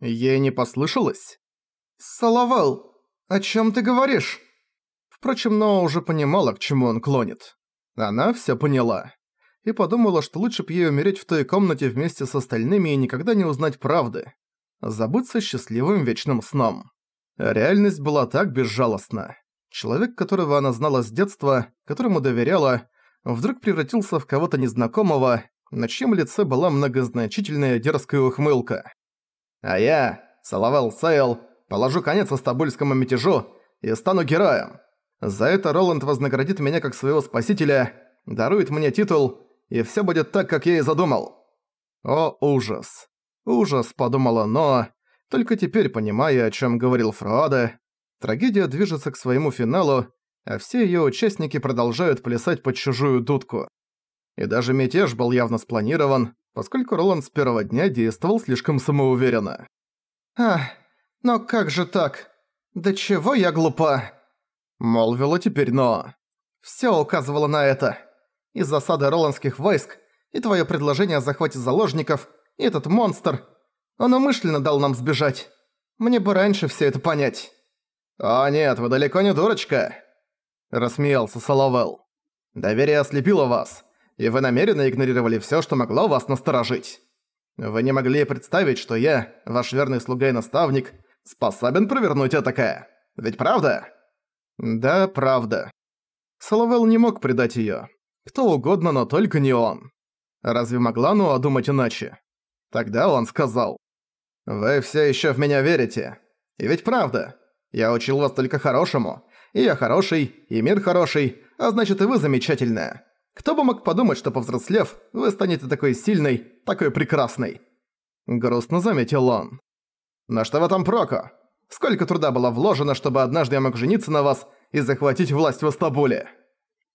Ей не послышалось? «Салавал, о чем ты говоришь?» Впрочем, Ноа уже понимала, к чему он клонит. Она все поняла. И подумала, что лучше б ей умереть в той комнате вместе с остальными и никогда не узнать правды. Забыться счастливым вечным сном. Реальность была так безжалостна. Человек, которого она знала с детства, которому доверяла, вдруг превратился в кого-то незнакомого, на чьем лице была многозначительная дерзкая ухмылка. «А я, Салавел Сейл, положу конец астабульскому мятежу и стану героем. За это Роланд вознаградит меня как своего спасителя, дарует мне титул, и всё будет так, как я и задумал». «О, ужас! Ужас!» – подумала Ноа, только теперь понимая, о чём говорил Фруаде. Трагедия движется к своему финалу, а все её участники продолжают плясать под чужую дудку. И даже мятеж был явно спланирован, поскольку Роланд с первого дня действовал слишком самоуверенно. «Ах, но как же так? Да чего я глупа?» Молвила теперь но. «Всё указывало на это. И засады роландских войск, и твоё предложение о захвате заложников, и этот монстр. Он умышленно дал нам сбежать. Мне бы раньше всё это понять». «О нет, вы далеко не дурочка!» Рассмеялся Соловел. «Доверие ослепило вас, и вы намеренно игнорировали всё, что могло вас насторожить. Вы не могли представить, что я, ваш верный слуга и наставник, способен провернуть этакое. Ведь правда?» «Да, правда». Соловел не мог предать её. Кто угодно, но только не он. Разве могла Нуа думать иначе? Тогда он сказал. «Вы всё ещё в меня верите. И ведь правда. Я учил вас только хорошему. И я хороший, и мир хороший, а значит и вы замечательная. Кто бы мог подумать, что повзрослев, вы станете такой сильной, такой прекрасной?» Грустно заметил он. «Но что в этом проку? Сколько труда было вложено, чтобы однажды я мог жениться на вас и захватить власть в Астабуле?»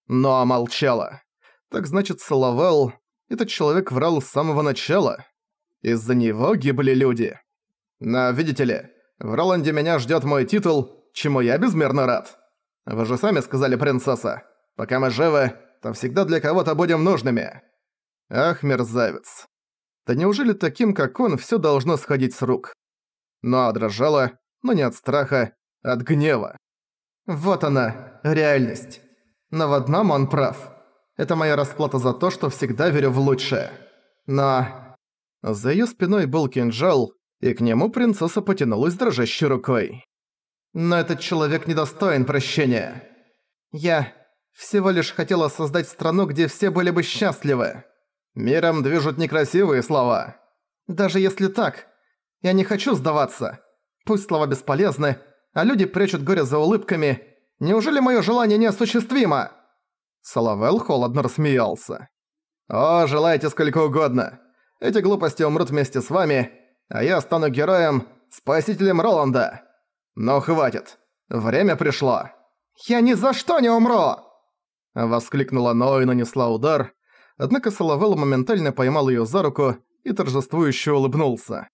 Но молчала. Так значит, Салавел... Этот человек врал с самого начала. Из-за него гибли люди. Но, видите ли, в Роланде меня ждёт мой титул, чему я безмерно рад. Вы же сами сказали, принцесса, пока мы живы, то всегда для кого-то будем нужными. Ах, мерзавец. Да неужели таким, как он, всё должно сходить с рук? Но дрожала, но не от страха, от гнева. Вот она, реальность. Но в одном он прав. Это моя расплата за то, что всегда верю в лучшее. Но... За её спиной был кинжал, и к нему принцесса потянулась дрожащей рукой. Но этот человек недостоин прощения. Я всего лишь хотела создать страну, где все были бы счастливы. Миром движут некрасивые слова. Даже если так, я не хочу сдаваться. Пусть слова бесполезны, а люди прячут горе за улыбками. Неужели моё желание неосуществимо?» Салавел холодно рассмеялся. «О, желайте сколько угодно. Эти глупости умрут вместе с вами, а я стану героем, спасителем Роланда. Но хватит. Время пришло. «Я ни за что не умру!» Воскликнула Но и нанесла удар, однако Салавел моментально поймал её за руку и торжествующе улыбнулся.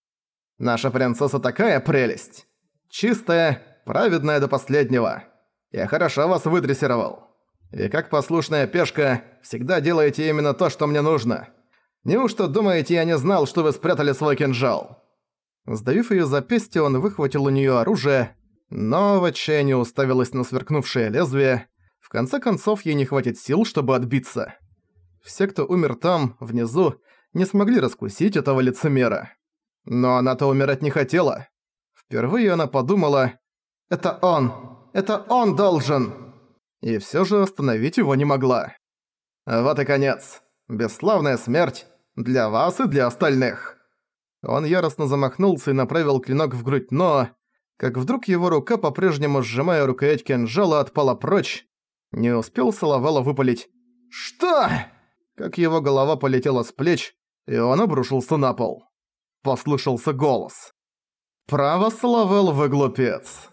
«Наша принцесса такая прелесть! Чистая, праведная до последнего. Я хорошо вас выдрессировал. И как послушная пешка, всегда делаете именно то, что мне нужно. Неужто думаете, я не знал, что вы спрятали свой кинжал?» Сдавив её запястье, он выхватил у неё оружие, но в отчаянии уставилась на сверкнувшее лезвие. Конце концов, ей не хватит сил, чтобы отбиться. Все, кто умер там, внизу, не смогли раскусить этого лицемера. Но она-то умирать не хотела. Впервые она подумала «Это он! Это он должен!» И всё же остановить его не могла. Вот и конец. Бесславная смерть для вас и для остальных. Он яростно замахнулся и направил клинок в грудь Ноа, как вдруг его рука, по-прежнему сжимая рукоять кинжала, отпала прочь. Не успел Салавала выпалить «Что?», как его голова полетела с плеч, и он обрушился на пол. Послышался голос. «Право, Салавел, вы глупец».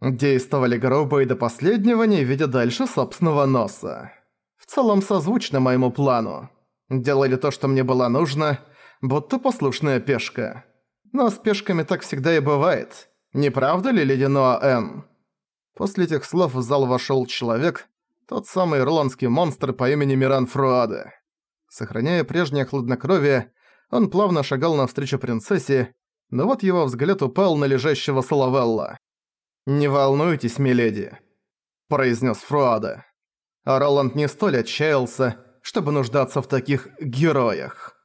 Действовали грубо и до последнего, не видя дальше собственного носа. В целом созвучно моему плану. Делали то, что мне было нужно, будто послушная пешка. Но с пешками так всегда и бывает. Не правда ли, Ледяноа Н? После этих слов в зал вошёл человек, тот самый ирландский монстр по имени Миран Фруаде. Сохраняя прежнее хладнокровие, он плавно шагал навстречу принцессе, но вот его взгляд упал на лежащего Салавелла. «Не волнуйтесь, миледи», — произнес Фруада. А Роланд не столь отчаялся, чтобы нуждаться в таких героях.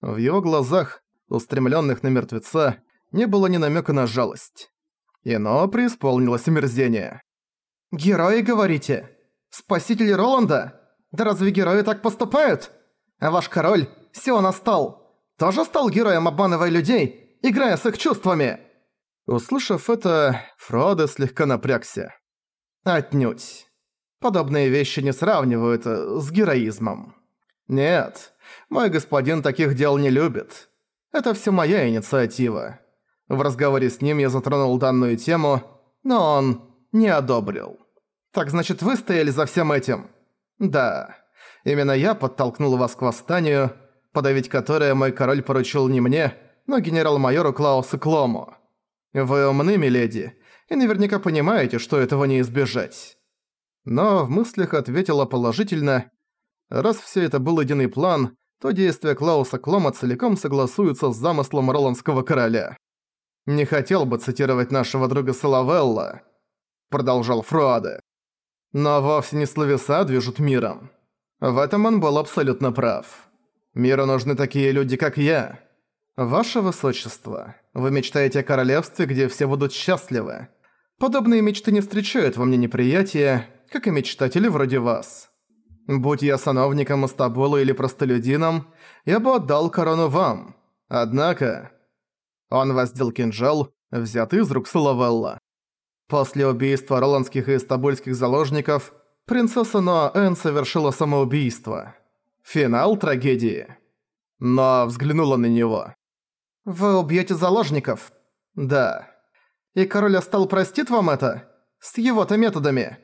В его глазах, устремленных на мертвеца, не было ни намека на жалость. Ино преисполнилось омерзение. «Герои, говорите? Спасители Роланда? Да разве герои так поступают? А ваш король, Сиона стал, тоже стал героем, обманывая людей, играя с их чувствами?» Услышав это, Фродо слегка напрягся. «Отнюдь. Подобные вещи не сравнивают э, с героизмом. Нет, мой господин таких дел не любит. Это все моя инициатива. В разговоре с ним я затронул данную тему, но он не одобрил. Так значит, вы стояли за всем этим? Да. Именно я подтолкнул вас к восстанию, подавить которое мой король поручил не мне, но генерал-майору Клаусу Клому. Вы умны, миледи, и наверняка понимаете, что этого не избежать. Но в мыслях ответила положительно. Раз все это был единый план, то действия Клауса Клома целиком согласуются с замыслом Роландского короля. «Не хотел бы цитировать нашего друга Салавелла», — продолжал Фруаде. «Но вовсе не словеса движут миром. В этом он был абсолютно прав. Миру нужны такие люди, как я. Ваше Высочество, вы мечтаете о королевстве, где все будут счастливы. Подобные мечты не встречают во мне неприятия, как и мечтатели вроде вас. Будь я сановником Астабула или простолюдином, я бы отдал корону вам. Однако, он воздел кинжал, взятый из рук Салавелла. После убийства роландских и стабульских заложников, принцесса Ноаэн совершила самоубийство. Финал трагедии. Но взглянула на него. «Вы убьете заложников?» «Да». «И король Астал простит вам это? С его-то методами?»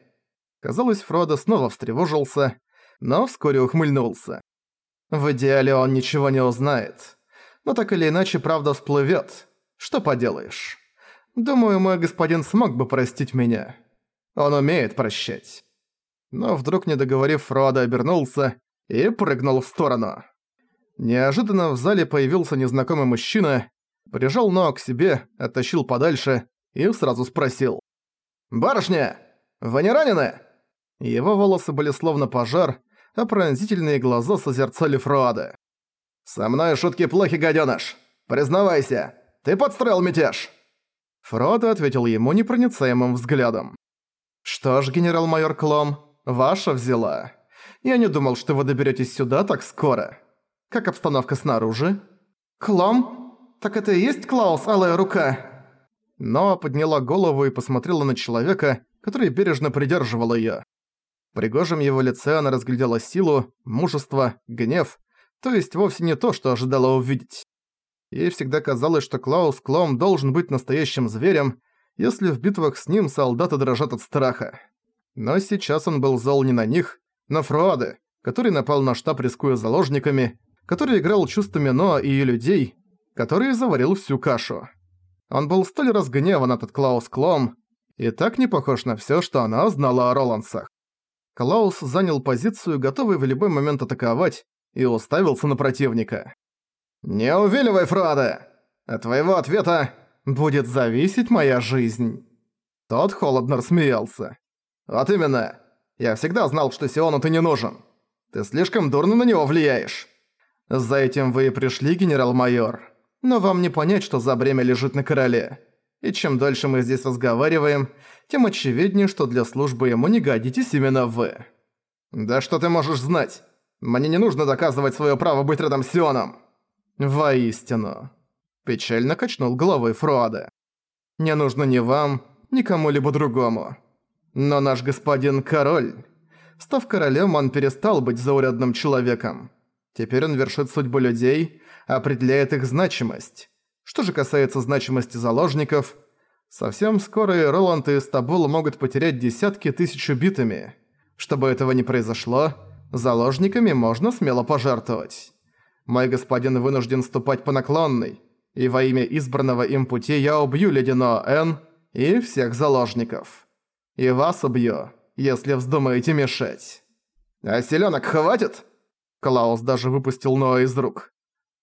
Казалось, Фродо снова встревожился, но вскоре ухмыльнулся. В идеале он ничего не узнает но так или иначе правда всплывет. Что поделаешь. Думаю, мой господин смог бы простить меня. Он умеет прощать. Но вдруг, не договорив, Фродо обернулся и прыгнул в сторону. Неожиданно в зале появился незнакомый мужчина, прижал ног к себе, оттащил подальше и сразу спросил. «Барышня, вы не ранены?» Его волосы были словно пожар, а пронзительные глаза созерцали Фруада. «Со мной шутки плохи, гадёныш! Признавайся, ты подстроил мятеж!» Фродо ответил ему непроницаемым взглядом. «Что ж, генерал-майор Клом, ваша взяла. Я не думал, что вы доберетесь сюда так скоро. Как обстановка снаружи?» «Клом? Так это и есть Клаус, алая рука?» Но подняла голову и посмотрела на человека, который бережно придерживал её. В пригожем его лице она разглядела силу, мужество, гнев то есть вовсе не то, что ожидала увидеть. Ей всегда казалось, что Клаус Клом должен быть настоящим зверем, если в битвах с ним солдаты дрожат от страха. Но сейчас он был зол не на них, на Фруаде, который напал на штаб, рискуя заложниками, который играл чувствами Ноа и ее людей, который заварил всю кашу. Он был столь разгневан этот Клаус Клом, и так не похож на всё, что она знала о Ролансах. Клаус занял позицию, готовый в любой момент атаковать, и уставился на противника. «Не увиливай, Фродо! От твоего ответа будет зависеть моя жизнь!» Тот холодно рассмеялся. «Вот именно! Я всегда знал, что Сиону ты не нужен. Ты слишком дурно на него влияешь. За этим вы и пришли, генерал-майор. Но вам не понять, что за бремя лежит на короле. И чем дольше мы здесь разговариваем, тем очевиднее, что для службы ему не годитесь именно вы. Да что ты можешь знать? Мне не нужно доказывать свое право быть рядом с Сионом. Воистину. Печально качнул головой Фруаде. Не нужно ни вам, ни кому-либо другому. Но наш господин король... Став королем, он перестал быть заурядным человеком. Теперь он вершит судьбу людей, определяет их значимость. Что же касается значимости заложников, совсем скоро и Роланд и Стабул могут потерять десятки тысяч убитыми. Чтобы этого не произошло, Заложниками можно смело пожертвовать. Мой господин вынужден ступать по наклонной, и во имя избранного им пути я убью ледяного Н и всех заложников. И вас убью, если вздумаете мешать. А селенок хватит? Клаус даже выпустил Ноа из рук.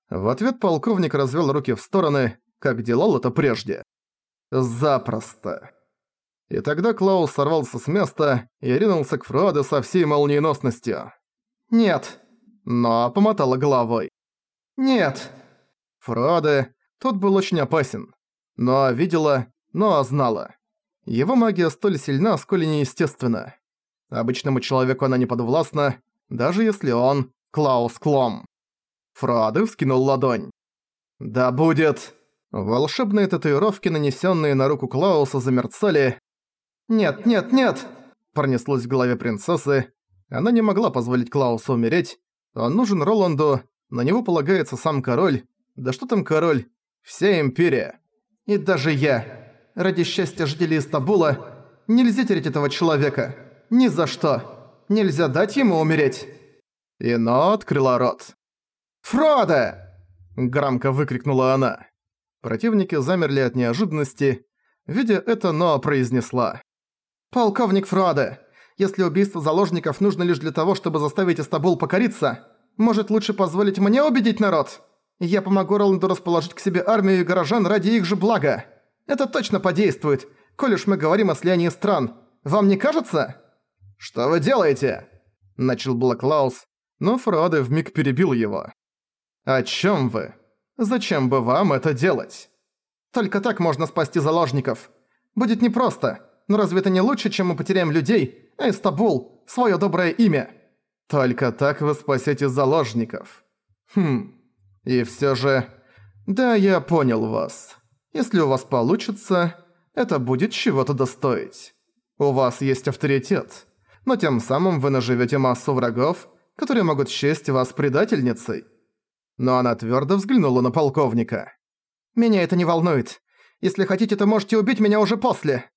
В ответ полковник развел руки в стороны, как делал это прежде. Запросто. И тогда Клаус сорвался с места и ринулся к Фруаде со всей молниеносностью. «Нет». Но помотала головой. «Нет». Фруаде, тот был очень опасен. Но видела, но знала. Его магия столь сильна, сколь неестественна. Обычному человеку она не подвластна, даже если он Клаус Клом. Фруаде вскинул ладонь. «Да будет...» Волшебные татуировки, нанесенные на руку Клауса, замерцали. «Нет, нет, нет!» Пронеслось в голове принцессы. Она не могла позволить Клаусу умереть. Он нужен Роланду, на него полагается сам король. Да что там король? Вся империя. И даже я. Ради счастья жителей Стамбула нельзя терять этого человека. Ни за что. Нельзя дать ему умереть. Ино открыла рот. «Фродо!» – громко выкрикнула она. Противники замерли от неожиданности. Видя это, Ноа произнесла. «Полковник Фродо, если убийство заложников нужно лишь для того, чтобы заставить Истабул покориться, может лучше позволить мне убедить народ? Я помогу Роланду расположить к себе армию и горожан ради их же блага. Это точно подействует, коль уж мы говорим о слиянии стран. Вам не кажется?» «Что вы делаете?» – начал Блэклаус, но Фродо вмиг перебил его. «О чем вы? Зачем бы вам это делать?» «Только так можно спасти заложников. Будет непросто, но разве это не лучше, чем мы потеряем людей, а Истабул – свое доброе имя?» «Только так вы спасете заложников. Хм, и все же... Да, я понял вас. Если у вас получится, это будет чего-то достоить. У вас есть авторитет, но тем самым вы наживете массу врагов, которые могут счесть вас предательницей но она твердо взглянула на полковника. «Меня это не волнует. Если хотите, то можете убить меня уже после.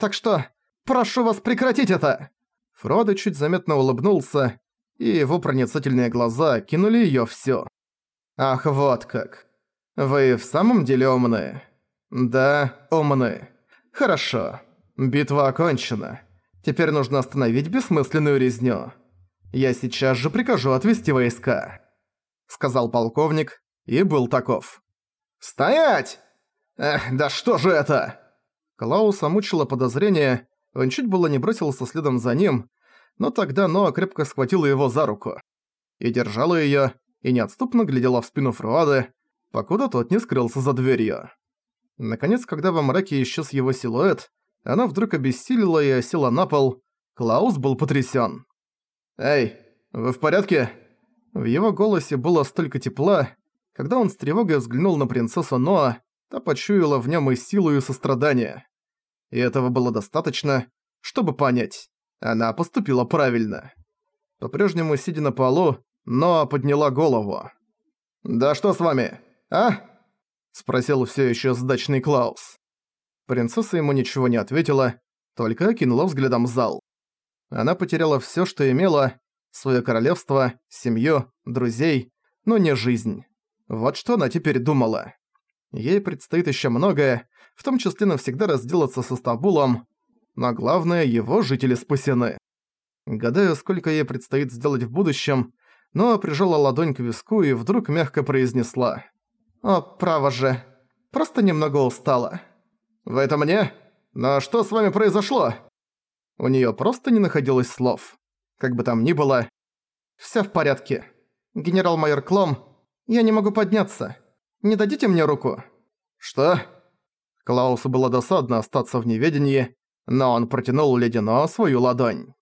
Так что, прошу вас прекратить это!» Фродо чуть заметно улыбнулся, и его проницательные глаза кинули её всё. «Ах, вот как. Вы в самом деле умны?» «Да, умны. Хорошо. Битва окончена. Теперь нужно остановить бессмысленную резню. Я сейчас же прикажу отвести войска» сказал полковник, и был таков. «Стоять! Эх, да что же это?» Клауса мучило подозрение, он чуть было не бросился следом за ним, но тогда Ноа крепко схватила его за руку. И держала её, и неотступно глядела в спину Фруады, покуда тот не скрылся за дверью. Наконец, когда во мраке исчез его силуэт, она вдруг обессилила и осела на пол. Клаус был потрясён. «Эй, вы в порядке?» В его голосе было столько тепла, когда он с тревогой взглянул на принцессу Ноа, та почуяла в нем и силу, и сострадание. И этого было достаточно, чтобы понять, она поступила правильно. По-прежнему сидя на полу, Ноа подняла голову. «Да что с вами, а?» – спросил все еще сдачный Клаус. Принцесса ему ничего не ответила, только окинула взглядом зал. Она потеряла все, что имела, Своё королевство, семью, друзей, но не жизнь. Вот что она теперь думала. Ей предстоит ещё многое, в том числе навсегда разделаться со Стамбулом, но главное, его жители спасены. Гадаю, сколько ей предстоит сделать в будущем, но прижала ладонь к виску и вдруг мягко произнесла. «О, право же, просто немного устала». «Вы это мне? Но что с вами произошло?» У неё просто не находилось слов. Как бы там ни было, всё в порядке. Генерал-майор Клом, я не могу подняться. Не дадите мне руку?» «Что?» Клаусу было досадно остаться в неведении, но он протянул ледяно свою ладонь.